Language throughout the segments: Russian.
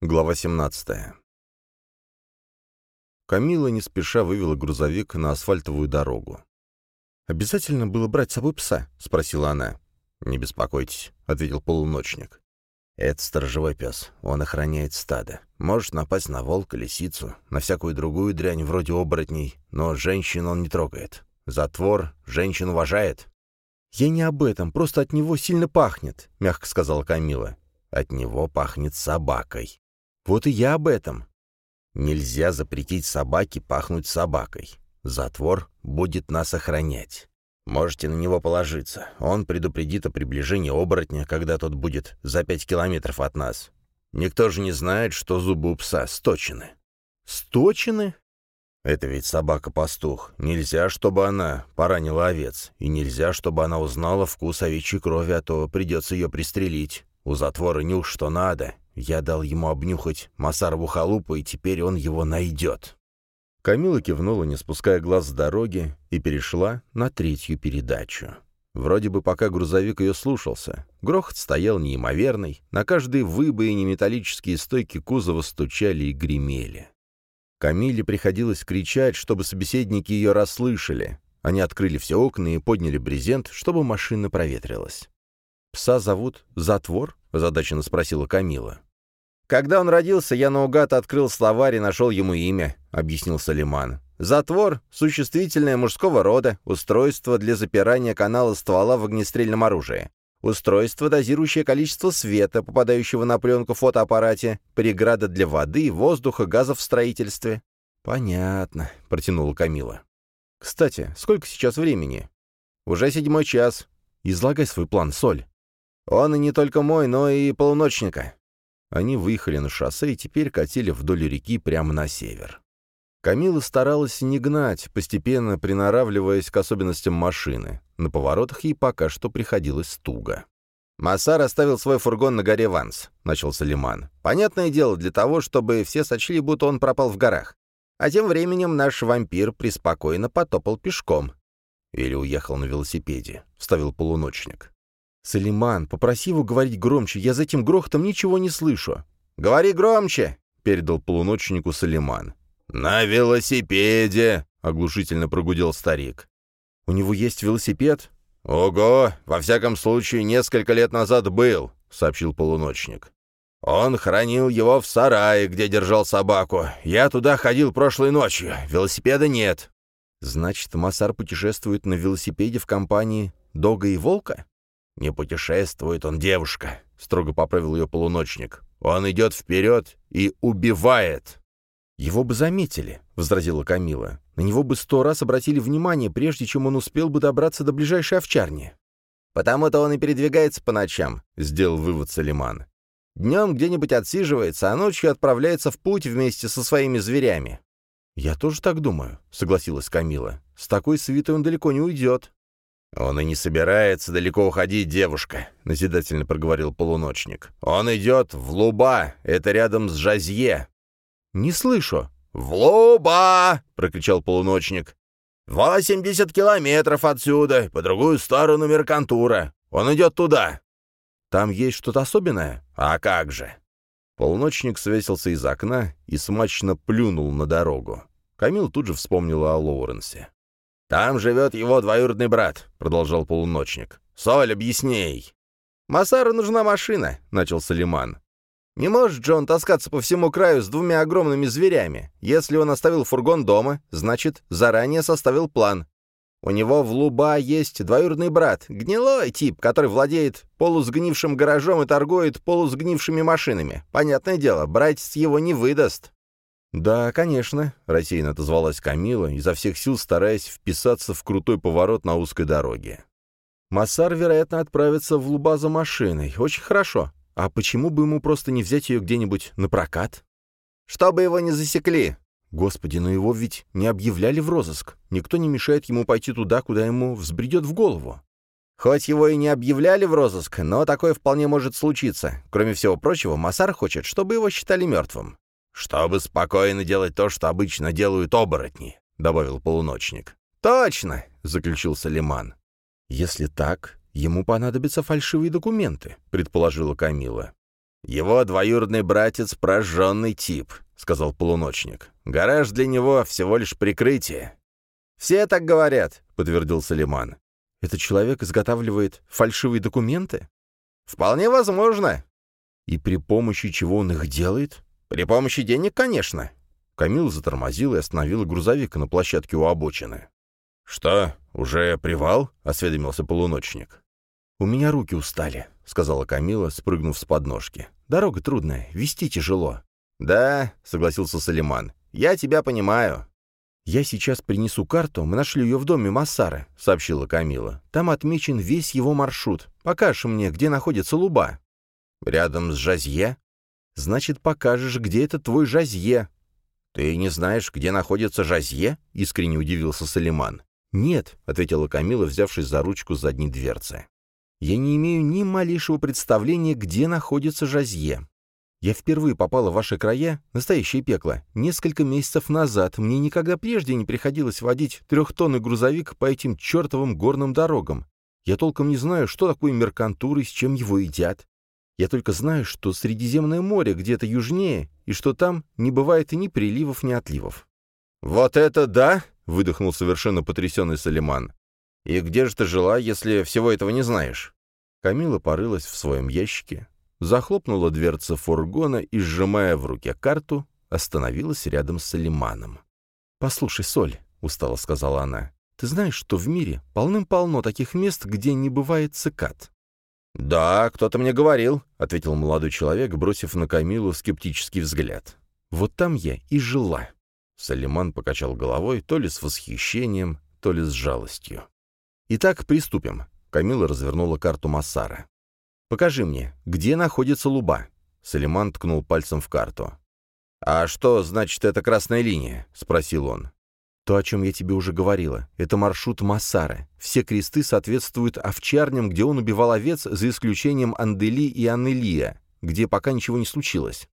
Глава 17. Камила не спеша вывела грузовик на асфальтовую дорогу. «Обязательно было брать с собой пса?» — спросила она. «Не беспокойтесь», — ответил полуночник. «Это сторожевой пес. Он охраняет стадо. Может напасть на волка, лисицу, на всякую другую дрянь вроде оборотней, но женщин он не трогает. Затвор женщин уважает». «Я не об этом, просто от него сильно пахнет», — мягко сказала Камила. «От него пахнет собакой». Вот и я об этом. Нельзя запретить собаке пахнуть собакой. Затвор будет нас охранять. Можете на него положиться. Он предупредит о приближении оборотня, когда тот будет за пять километров от нас. Никто же не знает, что зубы у пса сточены. Сточены? Это ведь собака-пастух. Нельзя, чтобы она поранила овец. И нельзя, чтобы она узнала вкус овечьей крови, а то придется ее пристрелить. У затвора нюх что надо, я дал ему обнюхать Масарову халупу, и теперь он его найдет. Камила кивнула, не спуская глаз с дороги, и перешла на третью передачу. Вроде бы пока грузовик ее слушался. Грохот стоял неимоверный, на каждой выбоине металлические стойки кузова стучали и гремели. Камиле приходилось кричать, чтобы собеседники ее расслышали. Они открыли все окна и подняли брезент, чтобы машина проветрилась. «Пса зовут Затвор?» — озадаченно спросила Камила. «Когда он родился, я наугад открыл словарь и нашел ему имя», — объяснил Салиман. «Затвор — существительное мужского рода, устройство для запирания канала ствола в огнестрельном оружии, устройство, дозирующее количество света, попадающего на пленку в фотоаппарате, преграда для воды, воздуха, газов в строительстве». «Понятно», — протянула Камила. «Кстати, сколько сейчас времени?» «Уже седьмой час. Излагай свой план, Соль». «Он и не только мой, но и полуночника. Они выехали на шоссе и теперь катили вдоль реки прямо на север. Камила старалась не гнать, постепенно приноравливаясь к особенностям машины. На поворотах ей пока что приходилось туго. «Массар оставил свой фургон на горе Ванс», — начал Салиман. «Понятное дело, для того, чтобы все сочли, будто он пропал в горах. А тем временем наш вампир преспокойно потопал пешком». «Или уехал на велосипеде», — вставил полуночник. «Салиман, попроси его говорить громче, я за этим грохотом ничего не слышу». «Говори громче!» — передал полуночнику Салиман. «На велосипеде!» — оглушительно прогудел старик. «У него есть велосипед?» «Ого! Во всяком случае, несколько лет назад был», — сообщил полуночник. «Он хранил его в сарае, где держал собаку. Я туда ходил прошлой ночью. Велосипеда нет». «Значит, Масар путешествует на велосипеде в компании Дога и Волка?» «Не путешествует он, девушка», — строго поправил ее полуночник. «Он идет вперед и убивает». «Его бы заметили», — возразила Камила. «На него бы сто раз обратили внимание, прежде чем он успел бы добраться до ближайшей овчарни». «Потому-то он и передвигается по ночам», — сделал вывод Салиман. «Днем где-нибудь отсиживается, а ночью отправляется в путь вместе со своими зверями». «Я тоже так думаю», — согласилась Камила. «С такой свитой он далеко не уйдет». «Он и не собирается далеко уходить, девушка», — назидательно проговорил полуночник. «Он идет в Луба, это рядом с Жазье». «Не слышу». «В Луба!» — прокричал полуночник. «Восемьдесят километров отсюда, по другую сторону Меркантура. Он идет туда». «Там есть что-то особенное?» «А как же!» Полуночник свесился из окна и смачно плюнул на дорогу. Камил тут же вспомнила о Лоуренсе. «Там живет его двоюродный брат», — продолжал полуночник. «Соль, объясней». «Масару нужна машина», — начал Салиман. «Не может Джон таскаться по всему краю с двумя огромными зверями. Если он оставил фургон дома, значит, заранее составил план. У него в Луба есть двоюродный брат, гнилой тип, который владеет полусгнившим гаражом и торгует полусгнившими машинами. Понятное дело, братец его не выдаст». «Да, конечно», — рассеянно отозвалась Камила, изо всех сил стараясь вписаться в крутой поворот на узкой дороге. «Массар, вероятно, отправится в Луба за машиной. Очень хорошо. А почему бы ему просто не взять ее где-нибудь на прокат?» «Чтобы его не засекли». «Господи, но его ведь не объявляли в розыск. Никто не мешает ему пойти туда, куда ему взбредет в голову». Хоть его и не объявляли в розыск, но такое вполне может случиться. Кроме всего прочего, Массар хочет, чтобы его считали мертвым. «Чтобы спокойно делать то, что обычно делают оборотни», — добавил полуночник. «Точно!» — заключил Салиман. «Если так, ему понадобятся фальшивые документы», — предположила Камила. «Его двоюродный братец — прожженный тип», — сказал полуночник. «Гараж для него всего лишь прикрытие». «Все так говорят», — подтвердил Салиман. «Этот человек изготавливает фальшивые документы?» «Вполне возможно». «И при помощи чего он их делает?» «При помощи денег, конечно». Камил затормозил и остановил грузовик на площадке у обочины. «Что, уже привал?» — осведомился полуночник. «У меня руки устали», — сказала Камила, спрыгнув с подножки. «Дорога трудная, вести тяжело». «Да», — согласился Салиман, — «я тебя понимаю». «Я сейчас принесу карту, мы нашли ее в доме Массара», — сообщила Камила. «Там отмечен весь его маршрут. Покажешь мне, где находится Луба». «Рядом с Жазье?» «Значит, покажешь, где это твой Жазье». «Ты не знаешь, где находится Жазье?» — искренне удивился Салиман. «Нет», — ответила Камила, взявшись за ручку задней дверцы. Я не имею ни малейшего представления, где находится Жазье. Я впервые попала в ваши края, настоящее пекло, несколько месяцев назад. Мне никогда прежде не приходилось водить трехтонный грузовик по этим чертовым горным дорогам. Я толком не знаю, что такое меркантур и с чем его едят. Я только знаю, что Средиземное море где-то южнее, и что там не бывает ни приливов, ни отливов. «Вот это да!» — выдохнул совершенно потрясенный Салиман. «И где же ты жила, если всего этого не знаешь?» Камила порылась в своем ящике, захлопнула дверцы фургона и, сжимая в руке карту, остановилась рядом с Салиманом. «Послушай, Соль», — устало сказала она, — «ты знаешь, что в мире полным-полно таких мест, где не бывает цикад?» «Да, кто-то мне говорил», — ответил молодой человек, бросив на Камилу скептический взгляд. «Вот там я и жила». Салиман покачал головой то ли с восхищением, то ли с жалостью. «Итак, приступим». Камила развернула карту Массара. «Покажи мне, где находится Луба?» Салиман ткнул пальцем в карту. «А что значит эта красная линия?» — спросил он. «То, о чем я тебе уже говорила. Это маршрут Массара. Все кресты соответствуют овчарням, где он убивал овец, за исключением Андели и Аннелия, где пока ничего не случилось.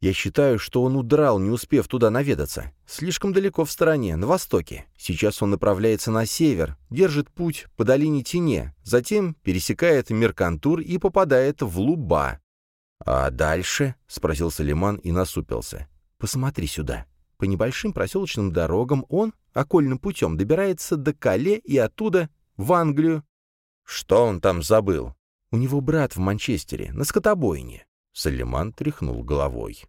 Я считаю, что он удрал, не успев туда наведаться. Слишком далеко в стороне, на востоке. Сейчас он направляется на север, держит путь по долине Тине, затем пересекает Меркантур и попадает в Луба. «А дальше?» — спросил Салиман и насупился. «Посмотри сюда. По небольшим проселочным дорогам он окольным путем добирается до Кале и оттуда в Англию». «Что он там забыл?» «У него брат в Манчестере, на скотобойне». Салиман тряхнул головой.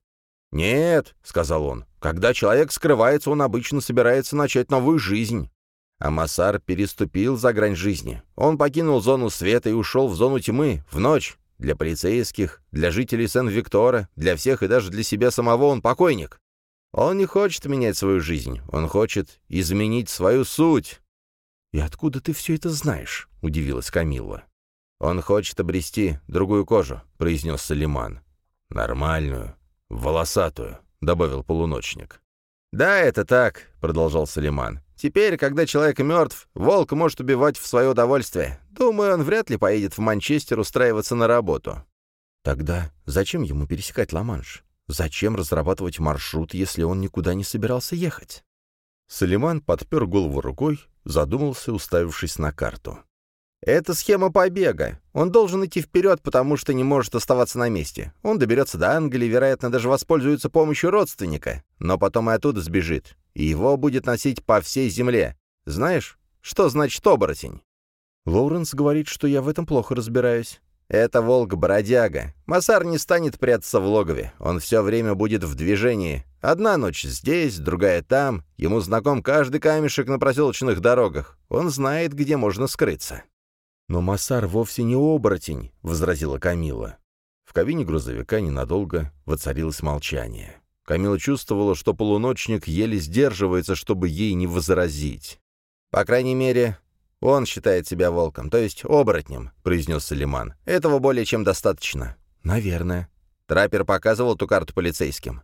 «Нет», — сказал он, — «когда человек скрывается, он обычно собирается начать новую жизнь». А Массар переступил за грань жизни. Он покинул зону света и ушел в зону тьмы, в ночь. Для полицейских, для жителей Сен-Виктора, для всех и даже для себя самого он покойник. Он не хочет менять свою жизнь, он хочет изменить свою суть. «И откуда ты все это знаешь?» — удивилась Камилла. «Он хочет обрести другую кожу», — произнес Салиман. «Нормальную, «Волосатую», — добавил полуночник. «Да, это так», — продолжал Салиман. «Теперь, когда человек мертв, волк может убивать в свое удовольствие. Думаю, он вряд ли поедет в Манчестер устраиваться на работу». «Тогда зачем ему пересекать Ла-Манш? Зачем разрабатывать маршрут, если он никуда не собирался ехать?» Салиман подпер голову рукой, задумался, уставившись на карту. Это схема побега. Он должен идти вперед, потому что не может оставаться на месте. Он доберется до Англии, вероятно, даже воспользуется помощью родственника, но потом и оттуда сбежит. И его будет носить по всей земле. Знаешь, что значит оборотень? Лоуренс говорит, что я в этом плохо разбираюсь. Это волк-бродяга. Масар не станет прятаться в логове. Он все время будет в движении. Одна ночь здесь, другая там. Ему знаком каждый камешек на проселочных дорогах. Он знает, где можно скрыться. «Но Массар вовсе не оборотень», — возразила Камила. В кабине грузовика ненадолго воцарилось молчание. Камила чувствовала, что полуночник еле сдерживается, чтобы ей не возразить. «По крайней мере, он считает себя волком, то есть оборотнем», — произнес Салиман. «Этого более чем достаточно». «Наверное». Траппер показывал ту карту полицейским.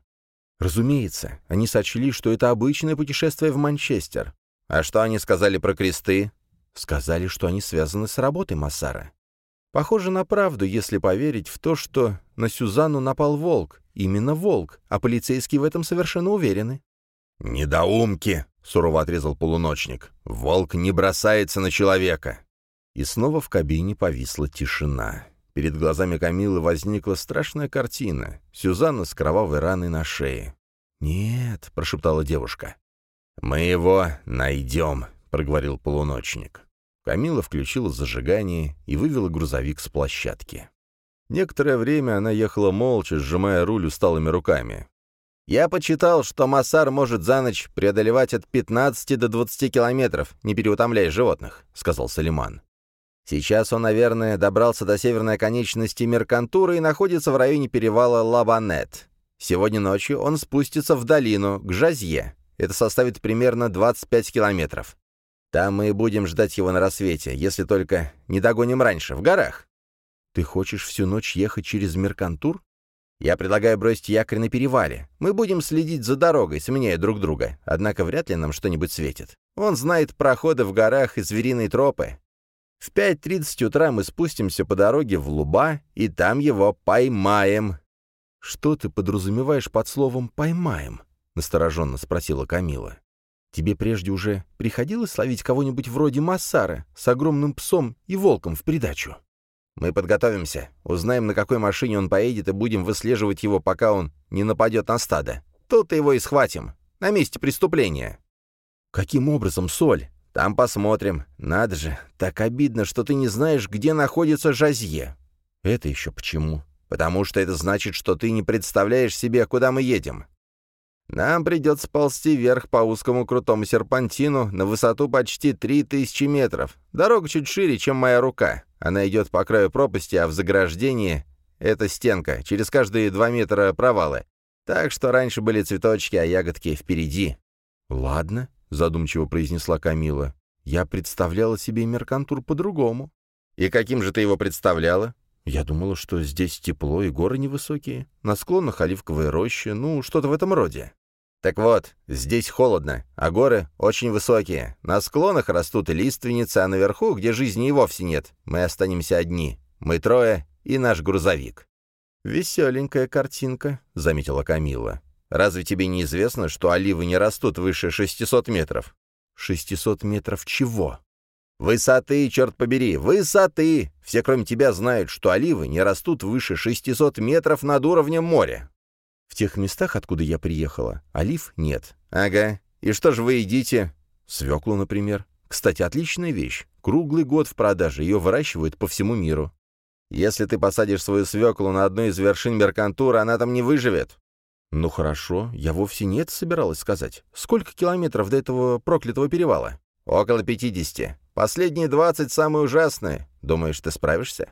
«Разумеется. Они сочли, что это обычное путешествие в Манчестер». «А что они сказали про кресты?» Сказали, что они связаны с работой Массара. Похоже на правду, если поверить в то, что на Сюзанну напал волк. Именно волк, а полицейские в этом совершенно уверены. «Недоумки!» — сурово отрезал полуночник. «Волк не бросается на человека!» И снова в кабине повисла тишина. Перед глазами Камилы возникла страшная картина. Сюзанна с кровавой раной на шее. «Нет», — прошептала девушка. «Мы его найдем», — проговорил полуночник. Камила включила зажигание и вывела грузовик с площадки. Некоторое время она ехала молча, сжимая руль усталыми руками. «Я почитал, что Массар может за ночь преодолевать от 15 до 20 километров, не переутомляя животных», — сказал Салиман. «Сейчас он, наверное, добрался до северной конечности Меркантура и находится в районе перевала Лабанет. Сегодня ночью он спустится в долину, к Жазье. Это составит примерно 25 километров. Там мы и будем ждать его на рассвете, если только не догоним раньше, в горах. Ты хочешь всю ночь ехать через Меркантур? Я предлагаю бросить якорь на перевале. Мы будем следить за дорогой, сменяя друг друга. Однако вряд ли нам что-нибудь светит. Он знает проходы в горах и звериные тропы. В 5.30 утра мы спустимся по дороге в Луба, и там его поймаем. «Что ты подразумеваешь под словом «поймаем»?» — настороженно спросила Камила. «Тебе прежде уже приходилось ловить кого-нибудь вроде Массара с огромным псом и волком в придачу?» «Мы подготовимся, узнаем, на какой машине он поедет, и будем выслеживать его, пока он не нападет на стадо. Тут его и схватим. На месте преступления». «Каким образом, Соль? Там посмотрим. Надо же, так обидно, что ты не знаешь, где находится Жазье». «Это еще почему?» «Потому что это значит, что ты не представляешь себе, куда мы едем. Нам придется ползти вверх по узкому крутому серпантину на высоту почти 3000 метров. Дорога чуть шире, чем моя рука. Она идет по краю пропасти, а в заграждении — это стенка, через каждые два метра провалы. Так что раньше были цветочки, а ягодки впереди. «Ладно», — задумчиво произнесла Камила. «Я представляла себе Меркантур по-другому». «И каким же ты его представляла?» «Я думала, что здесь тепло и горы невысокие. На склонах оливковые рощи, ну, что-то в этом роде». Так вот, здесь холодно, а горы очень высокие. На склонах растут лиственницы, а наверху, где жизни и вовсе нет, мы останемся одни. Мы трое и наш грузовик». «Веселенькая картинка», — заметила Камила. «Разве тебе не известно, что оливы не растут выше 600 метров?» «600 метров чего?» «Высоты, черт побери, высоты! Все, кроме тебя, знают, что оливы не растут выше 600 метров над уровнем моря. В тех местах, откуда я приехала, олив нет. Ага. И что же вы едите? Свеклу, например. Кстати, отличная вещь. Круглый год в продаже, ее выращивают по всему миру. Если ты посадишь свою свеклу на одной из вершин Меркантура, она там не выживет. Ну хорошо, я вовсе нет собиралась сказать. Сколько километров до этого проклятого перевала? Около пятидесяти. Последние двадцать самые ужасные. Думаешь, ты справишься?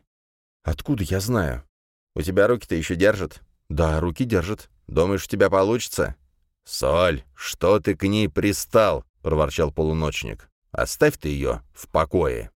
Откуда я знаю? У тебя руки-то еще держат? «Да, руки держит. Думаешь, у тебя получится?» «Соль, что ты к ней пристал?» — проворчал полуночник. «Оставь ты ее в покое».